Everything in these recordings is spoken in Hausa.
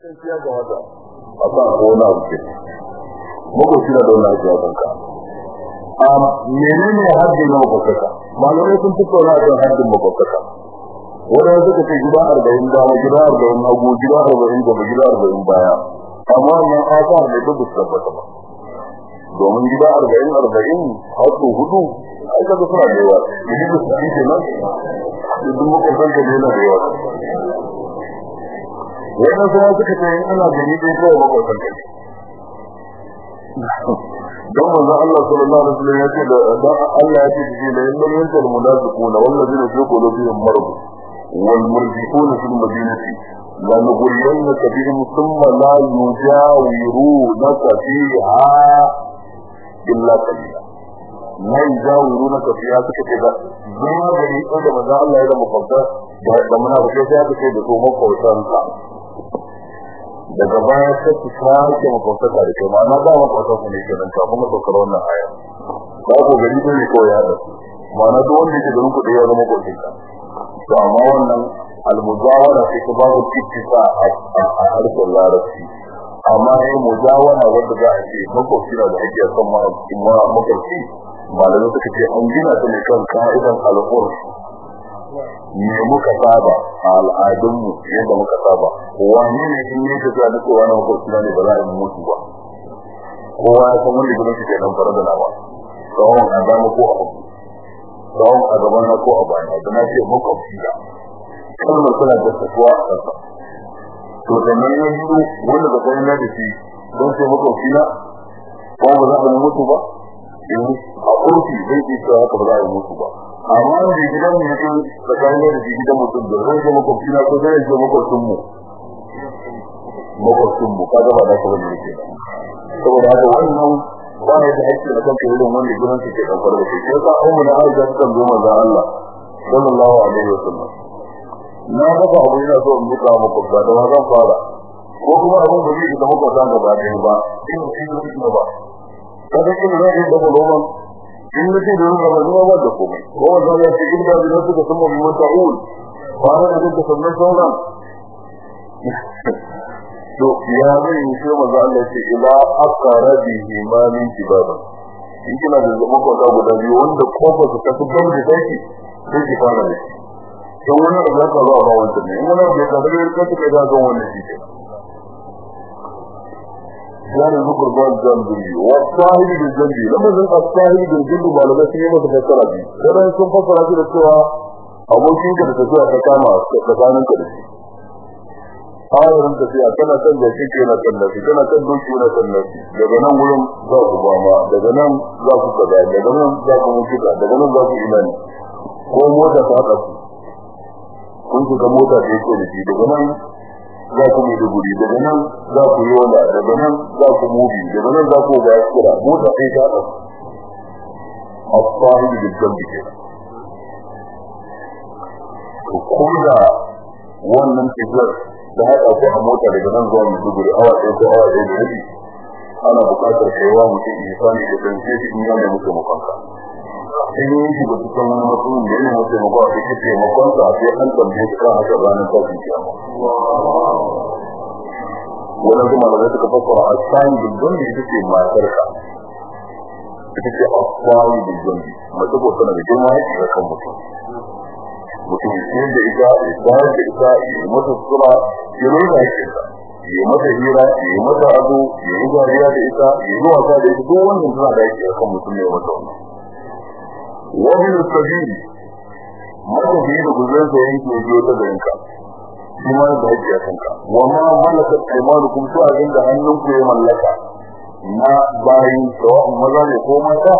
sai ya ga a muku shi da wannan ake kanka. A menene haddin na malamai sun fito na kan haddin makwabtaka. Wadanda suka ce gida arba'in dama gida arba'in hagu gida arba'in gaba gida arba'in baya. Amma wannan asa da duk su tabbata ba. Domin gida arba'in arba'in har huɗu ai kaga suna da yawa. Idan su ci kenan idan makwabtanka ne na da yawa. Wannan kuma suka ce ana gani dai kawai makwabtan don manzo Allah sallallahu alaihi wasallam ya da Allah ya ce da la in lam yantal munafiquna wal ladina fi qulubihim marad wal murji'una fil madinati la nughriyannaka bihim thumma la yujawirunaka fiha illa qalila. La yujawirunaka fiha suka ce da zama gari ko da manzo Allah ya da makwabta da munafiqai sai aka ce da su makwabtanka daga baya ta ci sake makwabtaka da kai. Ma'ana ba makwabtaka ne kenan kafin mu saukar wannan aya. Ba ko gari ne ne kawai ya da ma'ana duk wanda yake garin kuɗi ya zama makwabcinka to amma wannan almujawara sai ta babu ittifa a harshen larabci. Amma yayin mujawara wanda za a ce makwabci na da ake son makwabci malamai suka ce an gina ta ne kan ka'idan al'urf. Me muka saba. A al'adunmu yadda muka saba. Wani ne in ne ka ga cewa na makwabci ne ba za a yi mutu ba? Kowa ya san wanda gidan shi ke nan fara da nawa. Tsawon a dama ko a hagu. Tsawon a gaban na ko a baya. Da na ce makwabci da. Kalmar suna da tafiya a kansa to da nan ya yi wanda ba kai na da shi don sai makwabci na ko ba za a yi mutu ba? A kurki zai ce haka ba za a yi mutu ba. Amma da gidan mu yake tsakanin da gidan mutum da zai zama makwabci na ko zai zama makwabcin mu? Makwabcin mu. Kaga ba da kuma ne saboda haka wannan ba ya da hakki da kanka irin wanda su ke ɗaukar da shi. Sai ka ummu da Aisha ta zo manzo Allah sallallahu alaihi wasallam na ga ba abu ina so in buka makwabta da zan fara? Ko kuma abin da zai da makwabta gaba ɗaya ba in shi ne ba kaga kin zai da baloma in da shi da ruwa ba ba da komai ko wanda ya ce in da da suka san mu mata ul fara da duka sannan sauran to ya zai yi shi maza Allah ce ila aqrabihi ma min kibaban in kina da zama ko da guda biyu wanda ƙofar ta fi gaba da daki sai ki fara da shi don wani da ya kawo ba ne in wani da ya da ka ta ga wannan shi يعني ذكر بعض الجنبي والصاحب بالجنبي لما ذلك الصاحب بالجنبي ما لما سيما ما تفسر دي ولا يكون فسر هذه السوى abokin ka da tafiya ta kama tsakanin ka da shi ayarin tafiya kana kan da shi na kan da shi kana kan doki na kan da shi daga nan wurin za ku bama daga nan za ku kaza daga nan za ku mutuka daga nan za ku imani ko mota ta haɗa ku kun shiga mota da yake da shi daga nan za ku mai duguri daga nan za ku yi wala daga nan za ku mubi daga nan za ku ga kira. Mota sai ta ɗau. A tsari da jambi ke ko da wannan tafiyar da haɗa ku a mota daga nan zuwa mai duguri awa ɗaya ko awa ɗaya da rabi ana buƙatar kaiwa mutum ihsani da sai in yana mutum makonka in yi shi su san wani mutum da yana mutum makon a cikin makonka sai an tambaye su kan haka ranar tashin kiyama wannan kuma da suka fassara asani bil jambi ita ce matarka ita ce asani bil jambi mace ko tana da girma da kan mutum mutum yin da ita bayan da ita yi mata sura ya nuna ta yi mata hira yi mata ado yi dariya da ita yi yi wasa da ita duk wannan tana da yake kan mutum ne mata wannan wani sabili biyu. Da guzurin sa yanke biyo ta garinka shi ma da haƙƙi a kanka. Wa ma malakat aymanukum su abin da hannunku ya mallaka. Na bayin sawa'un maza ne ko mata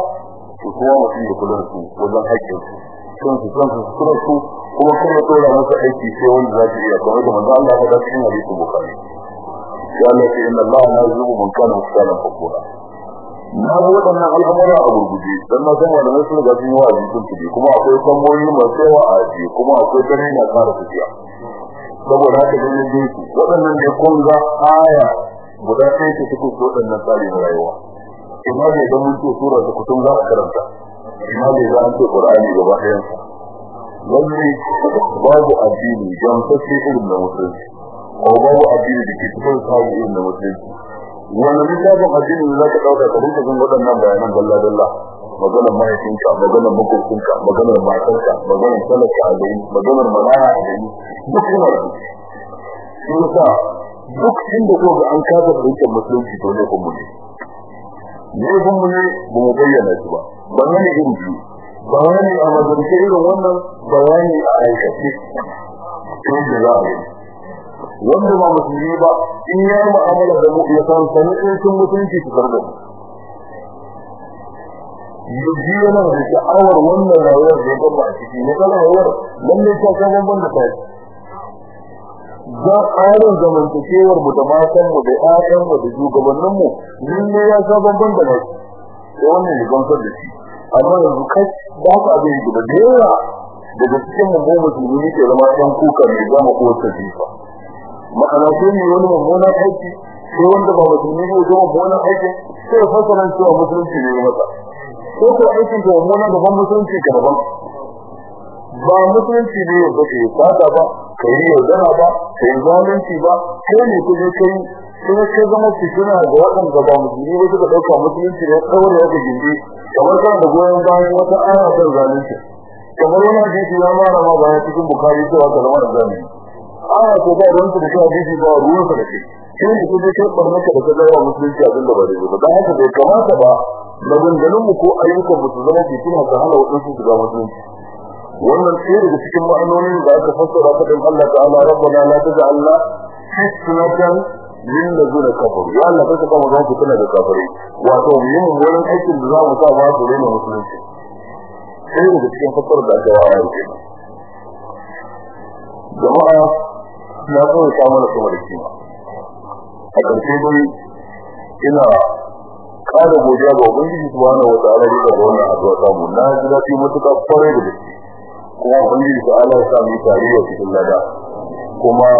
to kuma mutum da da su wajen haƙƙin su. Sun su san su kula su kuma kuma tora masa aiki sai wanda za su iya. Kamar da manzo Allah ya faɗa cikin hadisi bukhari. Ya Allah ce inna Allah la yuhibbu man kana mukhtalan fakura na ga waɗannan al'amura a gurguje dan na san malamai sun ga sun yi sun tafi kuma akwai tamboyi masu yawa a ajiye kuma akwai tare na ƙara tafiya. Saboda haka da yin jinsu waɗannan da kun ga aya guda ɗaya ce cikin su waɗannan tsari na rayuwa. Ina ne don mun ce sura da kutum za a karanta? Ina ne za a ce qur'ani gaba ɗayansa? Lallai babu addini gamsashe irin da musulunci ko babu addini da ke cikin sabu irin na musulunci. Wani littafin addini ne za ka ɗauka ka rinka jin waɗannan bayanan dalla dalla. Maganar mahaifinka maganar makwabcinka maganar matarka maganar talaka a gari maganar malaya a gari. Duk yana da shi yasa duk inda ko ga an kafa fahimtar musulunci to ne kuma ne. Ne kuma ne ba mu bayyana shi ba. Bayani irin biyu. Bayani a mazance irin wannan bayani a aikace. Sai da za a yi. Wanda ba musulmi ba in ya yi mu'amala da mu ya san sanin sun mutunci su karɓa yaji yana da sha'awar wannan rayuwar da ya gaba a ciki. Na kan rayuwar lalle ta kan banban da kai. Za tsarin zamantakewar mu da matan mu da ƴaƴan mu da shugabannin mu. Lalle ya sa banban da kai. Sai wannan ya gamsar da shi. Amma yanzu kai ba ka abin da da yawa daga cikin mu mu musulmi ke zama ɗan kuka ne za mu kowace jifa ma'ana sai ne wani mummunan aiki sai wanda ba musulmi ne ya mummunan aiki sai ya fasara cewa musulunci ne masa. Ko ko aikin da wannan da ban mutunci ka daban. Ba mutunci ne ya bace sata ba kai ne yaudara ba kai zalunci ba kai ne kuje kai sai ka zama fitina da ba musulmi ba suka ɗauka musulunci ne kawai ya ga gindi. Kamar kan da goyon bayan wata aya kan zalunci. Kamar wani hadisi ya mara ma bayan cikin bukari cewa ka zama zalunci. Aya ko ba ruwan da shi hadisi ba ruwan da shi. Shi ne kuje kai barnaka da kaza wa musulunci abin da ba da ba. Haka bai kamata ba maganganunmu ko ayyukan mu su zama fitina ta hana wadansu su ga musulunci. Wannan sai daga cikin ma'anonin da aka fassara dan Allah ta'ala rabbana la taj'alna fitnatan lil ladina kafaru. Ya Allah kai ka mu zama fitina da kafirai. Wato mu yi wurin aikin da za mu sa ba su rena musulunci. Sai daga cikin fassara da aka yake jama'a na ya samu na sama da kima a ƙarshe dai ina kada godiya ga ubangiji subhanahu wa ta'ala da wannan addu'a ta mu. Na ji daɗi mutuka ƙwarai da gaske. Kuma ubangiji ta Allah ya sa tare da cikin lada. Kuma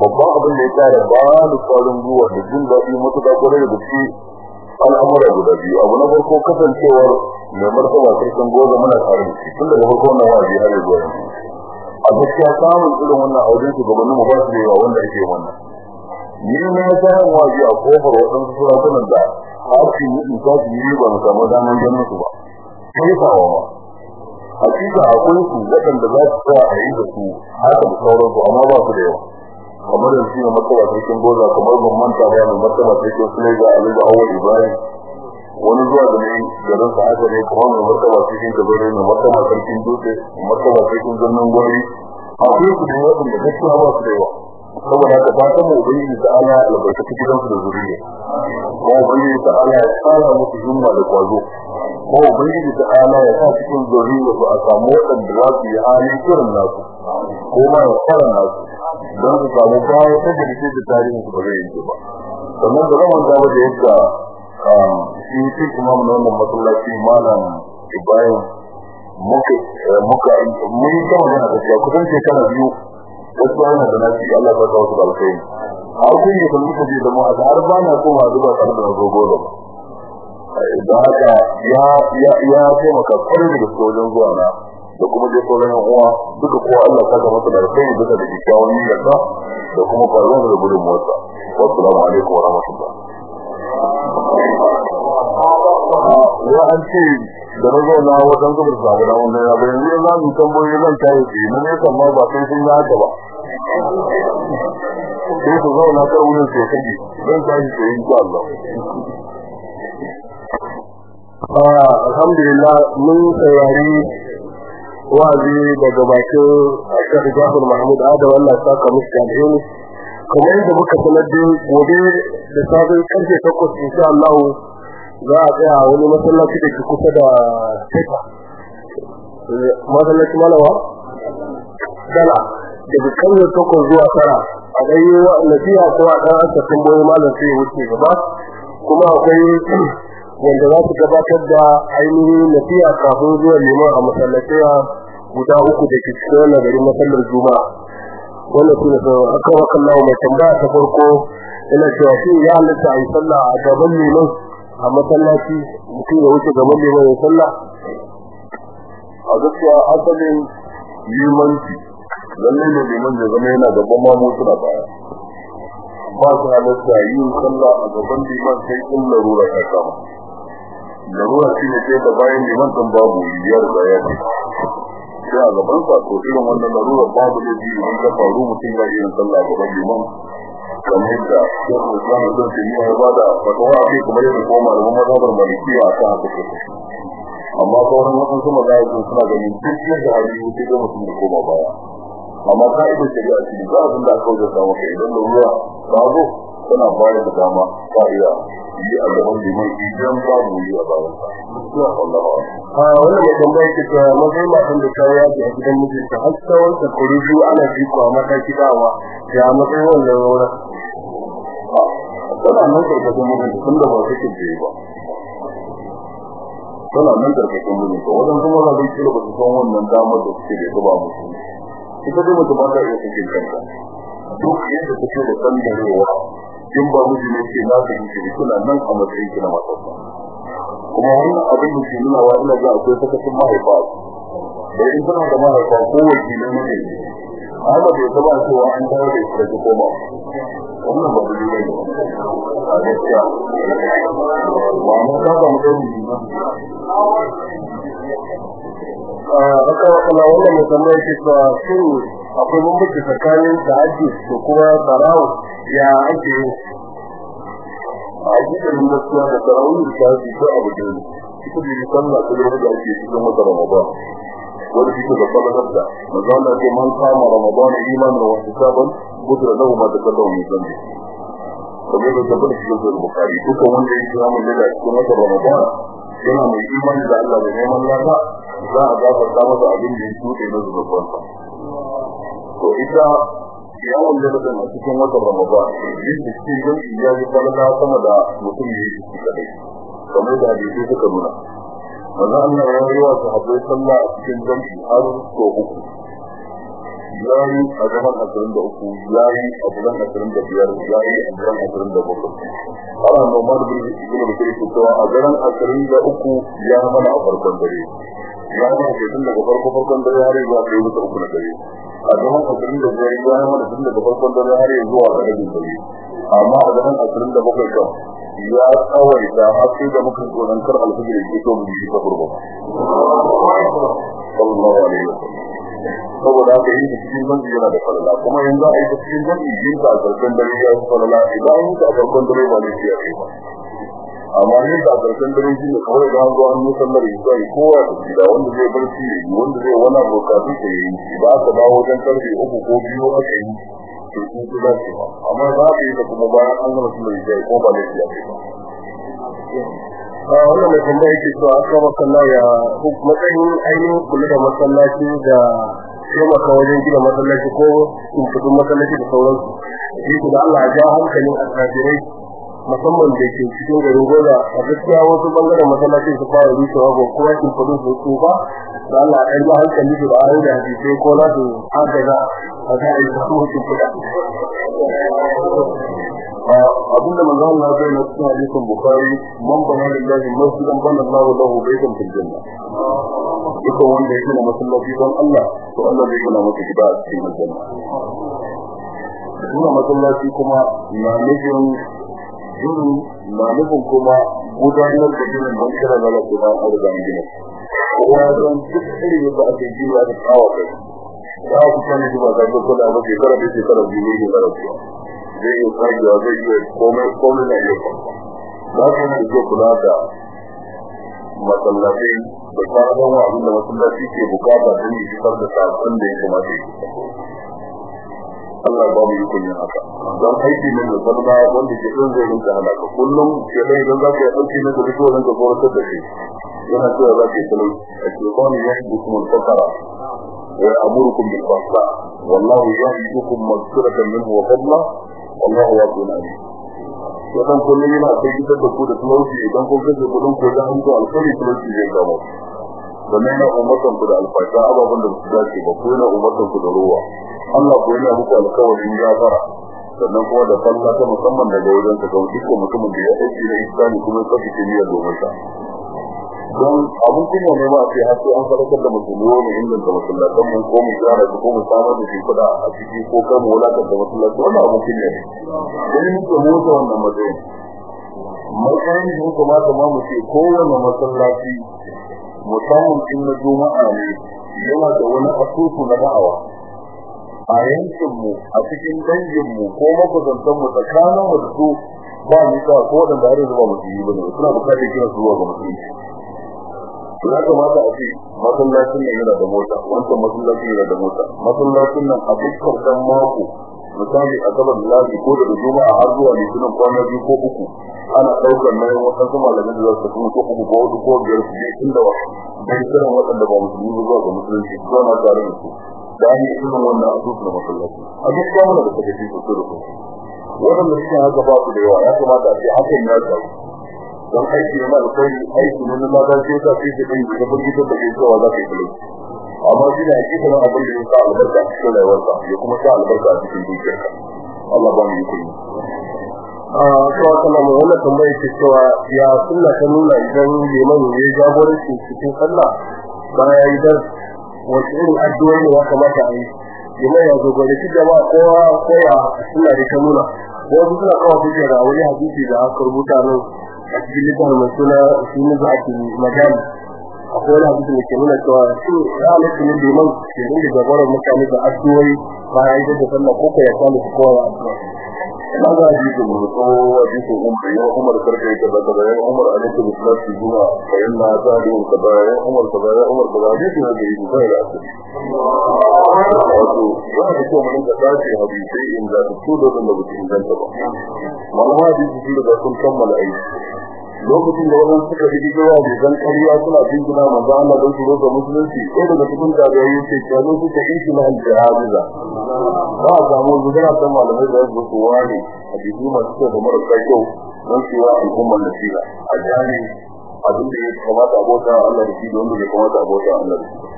babban abin da ya tare ba da kwarin gwiwa da jin daɗi mutuka ƙwarai da gaske al'amura guda biyu. Abu na farko kasancewar mai martaba sarkin goza muna tare da shi. Tun daga farko wannan waje har yanzu. A gaskiya samun irin wannan aure su gabanin mu ba su da yawa wanda ake wannan. Ni na tsarin waje a ƙofar waɗansu surakunan da su yi isa su yi ba mu samu daman ganin su ba. Sai kawo ma. Hakika akwai su waɗanda za su sa a yi da su haka da sauransu amma ba su da yawa. Kamar yanzu ne martaba cikin goza kamar ban manta ba mai martaba cikin sulega a da awal ibrahim. Wani zuwa da ne garin sa haka ne kamar mai martaba cikin gabare mai martaba sarkin dutse martaba cikin zannan gwari. Akwai su da yawa da gaskiya ba su da yawa. Saboda haka fatan mu ubangiji ta ala albarkaci gidansu da zuriya. Ko ubangiji ta ala ya tsara musu himma da kwazo ko ubangiji ta ala ya sa cikin zuriya su a samu waɗanda za su yi halin kiran nasu ko ma ya fara nasu don su samu baya ta da riƙe da tarihin su ba zai yanke ba. Sannan da zaman da da yadda shi shi kuma mun wannan masallaci malam Ibrahim muka muka mun yi kama da gaskiya. Kusan shekara biyu wasu yana da nasi. Allah ba kawo su da alkai har kun yi kun kuka je da mu har ba na koma zuwa tare da zo golo da haka ya ya ya taimaka ƙwarai da wajen zuwa na da kuma dai sauran uwa. Duka kowa Allah saka masa da alkai duka da kyakkyawan niyyarsa da kuma faruwa da gudun motsa wassalamu alaikum wa an ce da na zauna wajen zubar samu da wanda ya bayan zai za mu tambayoyi zan kayi ce na ne kan ba sai sun yi haka ba. Sai su zauna kan wurin sai kaji zan kayi ce insha Allah. Alhamdulillah mun saurari wa'azi daga bakin Sheikh Jafar Mahmud Adam Allah ya saka musu alheri. Kamar yadda muka sanar da gobe da sabon ƙarfe 8 insha Allah za a tsaya wani masallaci da ke kusa da Teta masallaci malawa? Dala daga ƙarfe 8 zuwa tara. A dai wa nasiha ko a dan aka tambaye malam sai wuce gaba. Kuma akwai wanda za su gabatar da ainihin nasiha kafin zuwa liman a masallaciya guda uku da ke cikin wannan garin masallar juma'a. Wannan su ne aka wa kallawa mai tambaya ta farko ina cewa shi ya halitta a yi sallah a gaban liman? A masallaci mutum ya wuce gaban liman ya sallah. A gaskiya asalin limanci lalle ne liman zai zama yana gaban mamu suna baya. Ba su halatta yin sallah a gaban liman sai in larura ta kama. Larura shi ne sai da bayan liman kan babu yiyar da ya ce sai a gaban sa to irin wannan larura babu da ji in ka faru mutum ya yin sallah a gaban liman. Kamar yadda shekul islam da zai ya ba da fatawa a kai kamar yadda kuma malaman mazhabar malikiya a kan haka ke amma sauran a yi suna ganin duk yadda hali wuce ga mutum da koma baya. Amma ka'idar shari'a ce za a zunda aka wajen samu kai idan da ruwa babu tana bayar da dama ka iya yi a gaban liman idan babu yi a bayan wannan mai tambaya ke cewa mazai matan da ta yaji a gidan mijinta. Har tsawon shekaru biyu ana jiko a mataki dawa ya matsayin wannan wurin tana nan ƙarƙashin mijinta tun da ba su ke je ba. Tana nan ƙarƙashin mijinta. Wajen kuma za su kira ba su san wannan damar da suke da ita ba musu ita dai mutum ba ta iya cikin kanta. Duk yadda take da sandarewa in ba miji ne ke na ta yi nan a matsayin kina matarsa. Kuma wannan abin da ke nuna wa ina ga akwai sakacin mahaifa. Da in tana da mahaifa ko wakilin ne. Haka bai taba cewa an dawo da ita ta koma. Wannan ba dalili ne a gaskiya. Ba mu ta ba mu da ba. Haka wakana wannan mai tambaya ke cewa shin akwai bambanci tsakanin tahajji da kuma tarawo ya ake yi? A cikin gaskiya da tarawih da shi ko abu da ita ce sallah ta da ake cikin wata ramadan. Wanda shi da falalar da manzo Allah ce man kama ramadan imanan wa hisaban gudra lahu ma taqaddama min dhanbi. Kamar da tabbata cikin bukhari duka wanda ya kira mun da cikin wata ramadan yana mai imani da Allah da neman lafa za a gafarta masa abin da ya tuɗe na zunubansa. To ita yawon da mutum a cikin watan ramadan yin da cikin jam'i ya yi falala sama da mutum ya yi ciki kadai kamar da hadisi suka nuna. Manzo Allah ya yi wa sahabbai sallah a cikin jam'i har so uku. Yayi a zaman ashirin da uku yayi a zaman ashirin da biyar yayi a zaman ashirin da bakwai. Har an noma da bin ibn da cewa a zaman ashirin da uku ya mana a farkon dare. Ya mana ke tun daga farko farkon dare har zuwa kai wuta uku na dare. A zaman ashirin da biyar ya mana tun daga farkon dare har zuwa ga rabin dare. Amma a zaman ashirin da bakwai kan ya kawai da har sai da muka tsoron kar alfajir ya fito mu ba. Wasallam saboda haka yin cikin zanji yana da falala kuma yanzu a yi cikin zanji yin ta a ƙarshen dare ya yi falala. Idan yin ta farkon dare ba ne ya ba. Amma yin ta a ƙarshen dare shi ne kawai da an zo an yi sallar isai kowa da gida wanda zai ya yi wanda zai wani bukatu ta yi. Ba aka dawo wajen ƙarfe uku ko biyu aka yi to sun fi dace ba. Amma za ka yi da kuma bayan an gama sallar isai ko ba ne ya kai ba. A wannan mai tambaya ke cewa aka makalla ya matsayin ainihin kula da masallaci da taimaka wajen gina masallaci ko tumfudin masallaci da sauransu. Shi da Allah ya ja hankalin alƙadirai musamman da ke cikin garin goza a gaskiya wasu ɓangaren masallacin su fara rushewa ko kuma tumfudin su su ba. Da Allah ya ja hankali da ayoyi da hadisai ko na su agaza a ga ai su tumfuda abin da manzo Allah ya bayyana cikin hadisin Bukhari man bana lillahi masjidan bana Allah lahu baytan fil janna. Duka wanda yake na masallaci don Allah to Allah zai gina masa gida a cikin aljanna. Kuma masallaci kuma na nufin gini na nufin kuma gudanar da ginin don kira na lafi na arzikin ginin kuma don duk irin yadda ake jiwa da tsawa kai za ku sani ba ga duk da ba ke kara da shekara biyu ne da rabuwa zai yi kajiya zai yi komai komai na yi ba su ne ke kula da da sabon abin da masallaci ke buƙata don yi fitar da sabon da ya kamata ya Allah ba mu yi kunyin haka. Don aiki ne da sarda wanda ke ɗin zai rinka halaka kullum ke ɗai idan za ka yi ɗauki na da fito rinka tsoratar da shi yana cewa za ka yi talai a shekani ya shi kuma fakara wa amurukum bil fasa wallahu ya'idukum maghfiratan minhu wa fadla. Wallahu wasi'un alim. Wadan kullum yana kai gidan da ku da talauci idan kun kace kuɗin ko da hanzo alkhairi talauci zai kama sannan yana ummatan ku da alfasha ababen da su dace ba ko yana ummatan ku da ruwa Allah ko yana muku alkawarin gafara sannan kuma da falla ta musamman daga wajen ka ga dukkan mutumin da ya aiki da islami kuma ya kafi niyyar domin sa. Don abin kuma ne ba sai har sai an faɗakar da musulmi wani inganta masallatan mu ko mu gyara su ko mu samar da shimfiɗa a ciki ko kan mu wulatar da masallaci wannan abin kuma ne. Ganin muke motsa wannan matsayin. Matsayin da muka mata ma mu ce kowane masallaci musamman in na juma'a ne yana da wani asusu na da'awa. A yankin mu a cikin dangin mu ko makusantan mu tsakanin mu da su ba ni ka ko da har zuwa musulmi ba ne suna buƙatar kira zuwa ga musulmi. Ya kamata a ce masallacin nan yana da mota wancan masallacin yana da mota. Masallacin nan a dukkan dan mako misali a gaban lafi ko da juma'a har zuwa litinin kwana biyu ko uku ana ɗaukar nauyin wasu malamin da za su tafi ko uku ko huɗu ko biyar su je inda wa dan kiran waɗanda ba musulmi ba zuwa ga musulunci zuwa na tare da su. Da an yi irin wannan asusu da masallaci a duk kwamuna da suka fi sosai da sosai waɗanda suke haka ba su da yawa ya kamata a ce hakan ya samu don aiki na alkhairi aiki na lada sai ka fi da ɗin da burgitar da kai cewa za ka yi amma shi ne hakika na abin da ya sa albarka a cikin rayuwarsa ya kuma sa albarka a cikin dukiyarka Allah ba mu yi kullu a kawai kana mai wannan tambayar ce cewa ya sunna ta nuna idan liman ya yi jagoranci cikin sallah bayan ya yi dar wasu irin addu'o'i ne ya kamata a yi. Liman ya jagoranci jama'a kowa ko ya sunna da ta nuna. Wasu suna kawo hujja da wani hadisi da aka rubuta nan a cikin littafin mai suna sunan zaki majali akwai wani hadisi da ke nuna cewa shi ya halatta ne liman ke rinda jagoran mutane da addu'o'i bayan ya yi da sallah ko ya samu su kowa addu'a. هذا حديث مرسو حديث عمر يا عمر كركي كذا كذا يا عمر عليك بسلاس في الجمعة فإن أتاني كذا يا عمر كذا يا عمر كذا حديث هذا يجب غير أسل وهذا يكون من كتاتي حديثي إن لا تسود وإن لا تسود ما هو حديث في لذا كن كمل أي lokacin da wannan suka fi gidowa da zan kariya suna jingina manzo Allah don su roƙa musulunci sai daga cikin tabi'ai ya ce kanu su ta ishi na al-jihadiza. Ba a samu zugara san malamai da su wani a bisu masu da marasa kyau don su wa al'ummar nasira. A jani abin da ya kamata abota Allah da shi da wanda ya kamata abota Allah da shi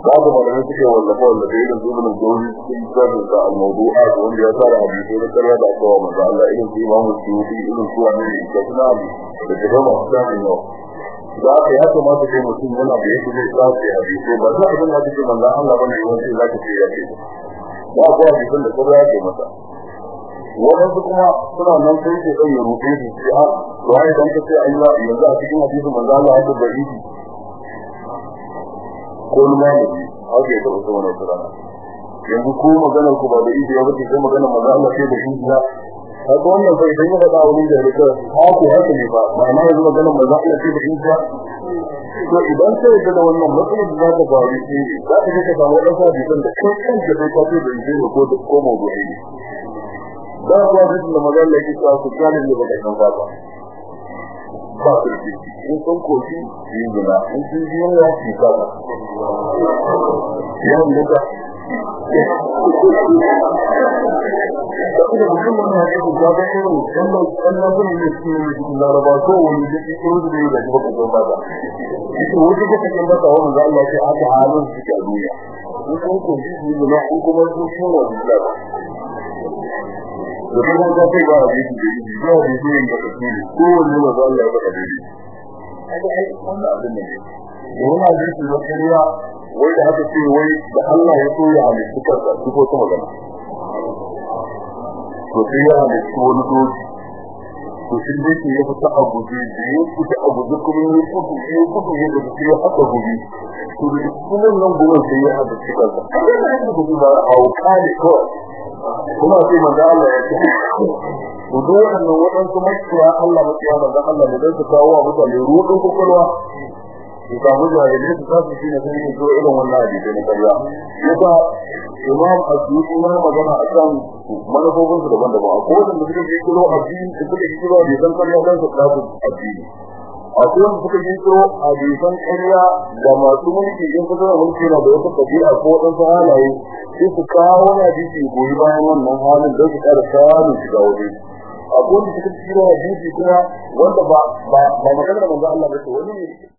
da malamai suke wallafa wallafa irin zubinin gobe cikin tsarin da al-mawdu'a da wanda ya tsara hadisi da karya da aka wa manzo Allah irin su imamu suyuti irin su wani da suna da ta gama su da yau da aka ya kamata kai mutum yana da yake zai tsafe hadisi ba za a da ke manzo Allah ba ne yawanci za ka ce ya ce. Ba ko hadisin da kuma ya ce masa. Wadansu kuma suna nan sai ke ya rufe sai a to ai dan ka ce Allah yanzu a cikin hadisin manzo Allah haka da yi ko malami haka ya taɓa surana yanzu ko maganar ku ba da ido ya bace sai maganar manzo Allah sai da shi ya haka wannan sai idan ya faɗa wani da riƙa haka haka ne ba ma'ana yanzu maganar manzo Allah sai da shi ya to idan sai ka da wannan matsalar da za ta faru shi za ka ga ka samu wadansu hadisan da kai kanka sai ka ce da ne ko da ko mawdu'i ba hadisin da manzo Allah ya ce ku kana ne ba da kan ba. Ba su ce in sun koshi yin gina in sun ji yawa su kama yawan duka saboda mutum wani hadisin ya ga irin wannan wannan sun yi su ne cikin laraba ko wani da ke kiro da ya ga baka ba ba ita wata ka cikin baka wannan da Allah ya aka halin su a duniya in sun koshi yin gina in kuma sun shura da da kuma ga kai ba hadisi da yi ba yin da kake ne ko wani ma za Allah ya baka dai kaga ai wannan abin ne hadisi da kariya wai da haka ce wai da Allah ya so ya halitta kansa su ko kuma magana to sai ya halitta wani doki to shi ne ke ya fita a guje da ya fita a guje kuma ya kudu ya kudu ya da ya haka guje to da kuma nan gure sai ya halitta kansa kaga da haka guje ba a wakali kawai kuma sai manzo Allah ya ce to duk wannan wadansu makiya Allah makiya manzo Allah ne dan su kawo wa mutane ruwan kokolwa su samu jahilai su tasu shi ne sun yi zo irin wannan hadisi na karya yasa imam asyuti na magana a kan manufofinsu daban-daban. Akwai wanda suka yi kiro addini da yi kiro da san karya don su tasu addini. Akwai wanda suka yi kiro a bisan karya da masu mulki in kusa da mulki na da wata tafiya ko wadansu halaye sai su kawo wani hadisi goyi bayan wannan halin don su ƙara samun shiga waje. Akwai wanda suka hadisi kuma wanda ba ba maganar manzo Allah ba ce wani ne